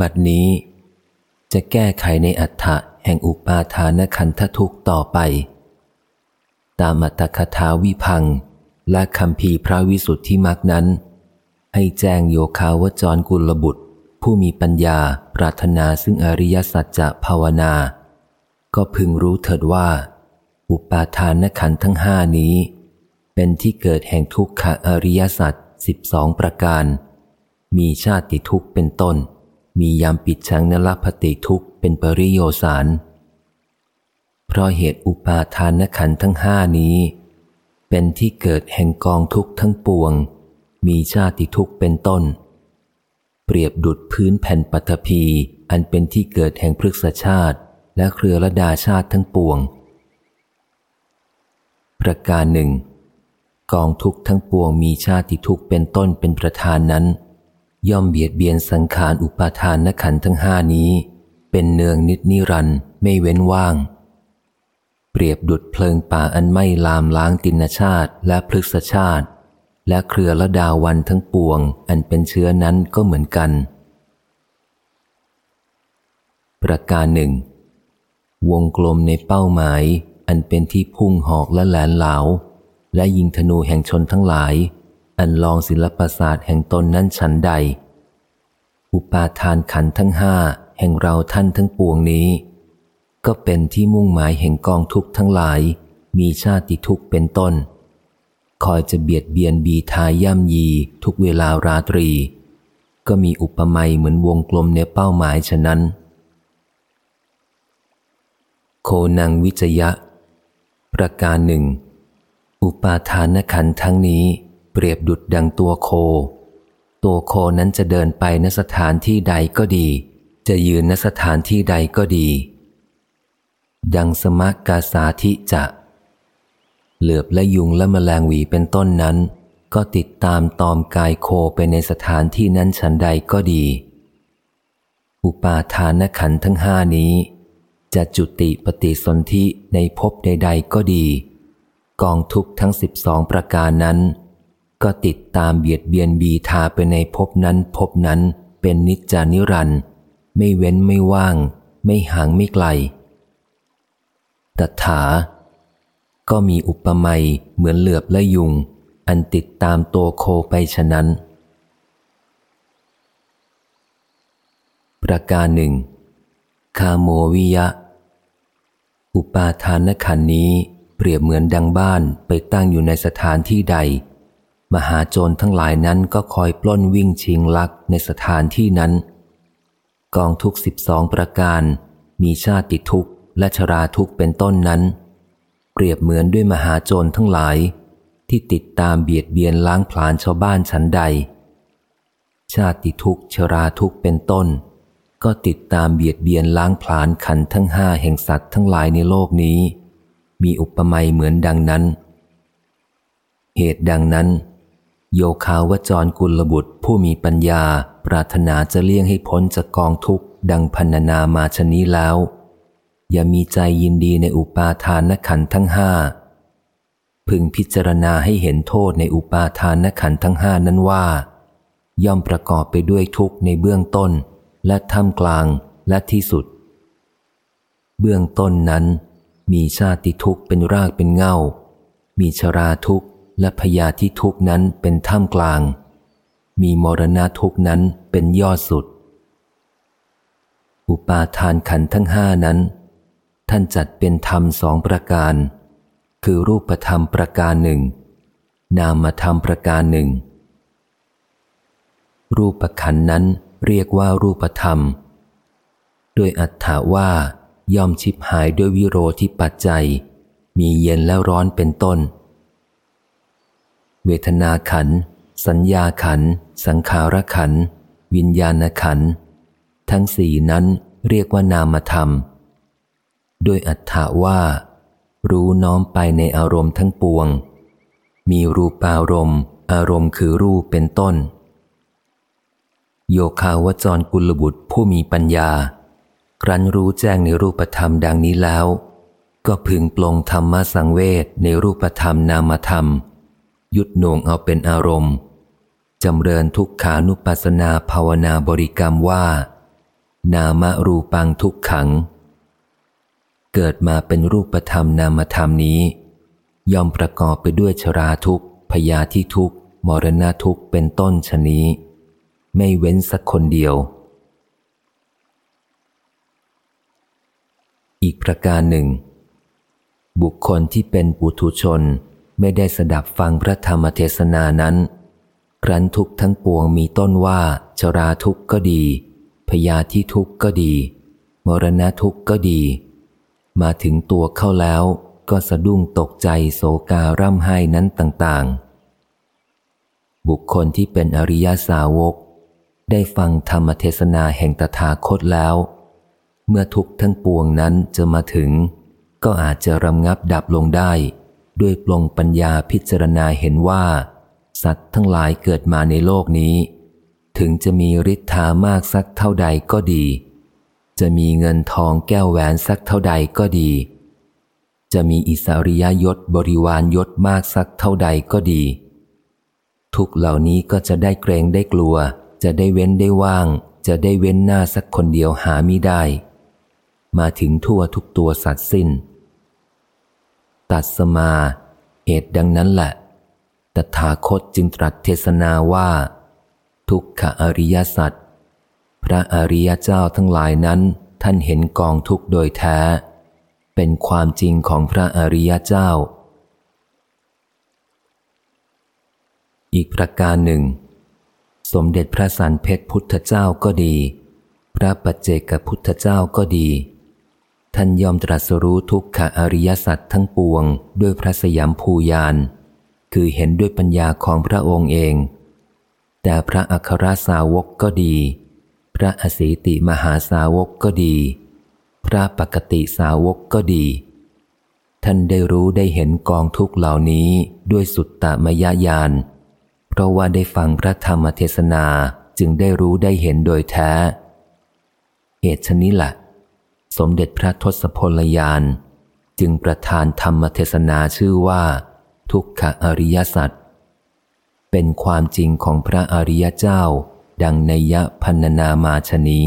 บัดนี้ จะแก้ไขในอัฏฐะแห่งอุปาทานขันธทุกต่อไป ตามอัตถคถาวิพังและคำพีพระวิสุทธิมักนั้น ให้แจ้งโยคาวจรกุลบุตร ผู้มีปัญญาปรารถนาซึ่งอริยสัจจะภาวนา ก็พึงรู้เถิดว่า อุปาทานขันธทั้งห้านี้ เป็นที่เกิดแห่งทุกขอริยสัจสิบสองประการ มีชาติทุกข์เป็นต้น มียามปิดชังนลพติทุกข์เป็นปริโยสารเพราะเหตุอุปาทานขันธ์ทั้งห้านี้ เป็นที่เกิดแห่งกองทุกข์ทั้งปวง มีชาติทุกข์เป็นต้น เปรียบดุดพื้นแผ่นปฐพีอันเป็นที่เกิดแห่งพฤกษชาติและเครือระดาชาติทั้งปวง ประการหนึ่ง กองทุกข์ทั้งปวงมีชาติทุกข์เป็นต้นเป็นประธานนั้น ย่อมเบียดเบียนสังขารอุปาทานนขันทั้งห้านี้ เป็นเนืองนิดนิรันด์ไม่เว้นว่าง เปรียบดุดเพลิงป่าอันไม่ลามล้างตินชาติและพฤกษชาติ และเครือละดาวันทั้งปวง อันเป็นเชื้อนั้นก็เหมือนกัน ประการหนึ่ง วงกลมในเป้าหมาย อันเป็นที่พุ่งหอกและแหลนเหลา และยิงธนูแห่งชนทั้งหลาย อันลองศิลปศาสตร์แห่งตนนั้นฉันใด อุปาทานขันทั้งห้าแห่งเราท่านทั้งปวงนี้ ก็เป็นที่มุ่งหมายแห่งกองทุกข์ทั้งหลาย มีชาติทุกข์เป็นต้น คอยจะเบียดเบียนบีทายย่ำยีทุกเวลาราตรี ก็มีอุปมาเหมือนวงกลมในเป้าหมายฉะนั้น โคนังวิจยะ ประการหนึ่ง อุปาทานขันทั้งนี้ ปรียบดุดดังตัวโค ตัวโคนั้นจะเดินไปณสถานที่ใดก็ดี จะยืนณสถานที่ใดก็ดี ดังสมกาสาธิจะ เหลือบและยุงและแมลงวีเป็นต้นนั้น ก็ติดตามตอมกายโคไปในสถานที่นั้นฉันใดก็ดี อุปาทานขันธ์ทั้งห้านี้ จะจุติปฏิสนธิในภพใด ๆ ก็ดี กองทุกทั้งสิบสองประการนั้น ก็ติดตามเบียดเบียนบีทาไปในภพนั้นภพนั้นเป็นนิจจานิรันด์ไม่เว้นไม่ว่าง ไม่ห่างไม่ไกลตถา ก็มีอุปมาเหมือนเหลือบและยุง อันติดตามตัวโคไปฉะนั้น ประการหนึ่ง คาโมวิยะ อุปาทานขันนี้เปรียบเหมือนดังบ้านไปตั้งอยู่ในสถานที่ใด มหาโจรทั้งหลายนั้นก็คอยปล้นวิ่งชิงลักในสถานที่นั้น กองทุกสิบสองประการ มีชาติทุกข์และชราทุกข์เป็นต้นนั้น เปรียบเหมือนด้วยมหาโจรทั้งหลาย ที่ติดตามเบียดเบียนล้างผลาญชาวบ้านชั้นใด ชาติทุกข์ชราทุกข์เป็นต้น ก็ติดตามเบียดเบียนล้างผลาญขันทั้งห้าแห่งสัตว์ทั้งหลายในโลกนี้ มีอุปมาเหมือนดังนั้น เหตุดังนั้น โยคาวจรกุลบุตรผู้มีปัญญาปรารถนาจะเลี่ยงให้พ้นจากกองทุกข์ดังพันนามาชนี้แล้ว อย่ามีใจยินดีในอุปาทานขันทั้งห้าพึงพิจารณาให้เห็นโทษในอุปาทานขันทั้งห้านั้นว่า ย่อมประกอบไปด้วยทุกข์ในเบื้องต้น และท่ามกลางและที่สุด เบื้องต้นนั้น มีชาติทุกข์เป็นรากเป็นเง่า มีชราทุกข์ และพยาธิทุกนั้นเป็นท่ามกลาง มีมรณะทุกนั้นเป็นยอดสุด อุปาทานขันทั้งห้านั้น ท่านจัดเป็นธรรมสองประการ คือรูปธรรมประการหนึ่ง นามธรรมประการหนึ่ง รูปขันนั้นเรียกว่ารูปธรรม โดยอัตถาว่าย่อมชิบหายด้วยวิโรธิปัจจัย มีเย็นและร้อนเป็นต้น เวทนาขัน สัญญาขัน สังขารขัน วิญญาณขัน ทั้งสี่นั้นเรียกว่านามธรรม โดยอัตถาว่า รู้น้อมไปในอารมณ์ทั้งปวง มีรูปอารมณ์ อารมณ์คือรูปเป็นต้น โยคาวจรกุลบุตรผู้มีปัญญา ครั้นรู้แจ้งในรูปธรรมดังนี้แล้ว ก็พึงปลงธรรมสังเวชในรูปธรรมนามธรรม ยุดหน่วงเอาเป็นอารมณ์จำเริญทุกขานุปัสนาภาวนาบริกรรมว่า นามรูปังทุกขัง เกิดมาเป็นรูปธรรมนามธรรมนี้ ย่อมประกอบไปด้วยชราทุกพยาธิทุกมรณะทุกเป็นต้นชนี้ ไม่เว้นสักคนเดียว อีกประการหนึ่ง บุคคลที่เป็นปุถุชน ไม่ได้สดับฟังพระธรรมเทศนานั้น ครั้นทุกทั้งปวงมีต้นว่าชราทุกก็ดี พยาธิทุกก็ดี มรณะทุกก็ดี มาถึงตัวเข้าแล้วก็สะดุ้งตกใจโศการ่ำไห้นั้นต่างๆ บุคคลที่เป็นอริยสาวก ได้ฟังธรรมเทศนาแห่งตถาคตแล้ว เมื่อทุกทั้งปวงนั้นจะมาถึง ก็อาจจะรำงับดับลงได้ ด้วยปลงปัญญาพิจารณาเห็นว่า สัตว์ทั้งหลายเกิดมาในโลกนี้ ถึงจะมีฤทธามากสักเท่าใดก็ดี จะมีเงินทองแก้วแหวนสักเท่าใดก็ดี จะมีอิสริยยศบริวารยศมากสักเท่าใดก็ดี ทุกเหล่านี้ก็จะได้เกรงได้กลัว จะได้เว้นได้ว่าง จะได้เว้นหน้าสักคนเดียวหามิได้ มาถึงทั่วทุกตัวสัตว์สิ้น ตัดสมา เหตุดังนั้นแหละ ตถาคตจึงตรัสเทศนาว่า ทุกขอริยสัจพระอริยเจ้าทั้งหลายนั้นท่านเห็นกองทุกโดยแท้ เป็นความจริงของพระอริยเจ้า อีกประการหนึ่ง สมเด็จพระสันเพชรพุทธเจ้าก็ดี พระปัจเจกพุทธเจ้าก็ดี ท่านยอมตรัสรู้ทุกขอริยสัจทั้งปวง ด้วยพระสยามภูยาน คือเห็นด้วยปัญญาของพระองค์เอง แต่พระอัครสาวกก็ดี พระอสีติมหาสาวกก็ดี พระปกติสาวกก็ดี ท่านได้รู้ได้เห็นกองทุกเหล่านี้ด้วยสุตตมยญาณเพราะว่าได้ฟังพระธรรมเทศนาจึงได้รู้ได้เห็นโดยแท้ เหตุชนี้แหละ สมเด็จพระทศพลยาน จึงประทานธรรมเทศนาชื่อว่า ทุกขอริยสัจเป็นความจริงของพระอริยเจ้า ดังในยะพันนามาชนี้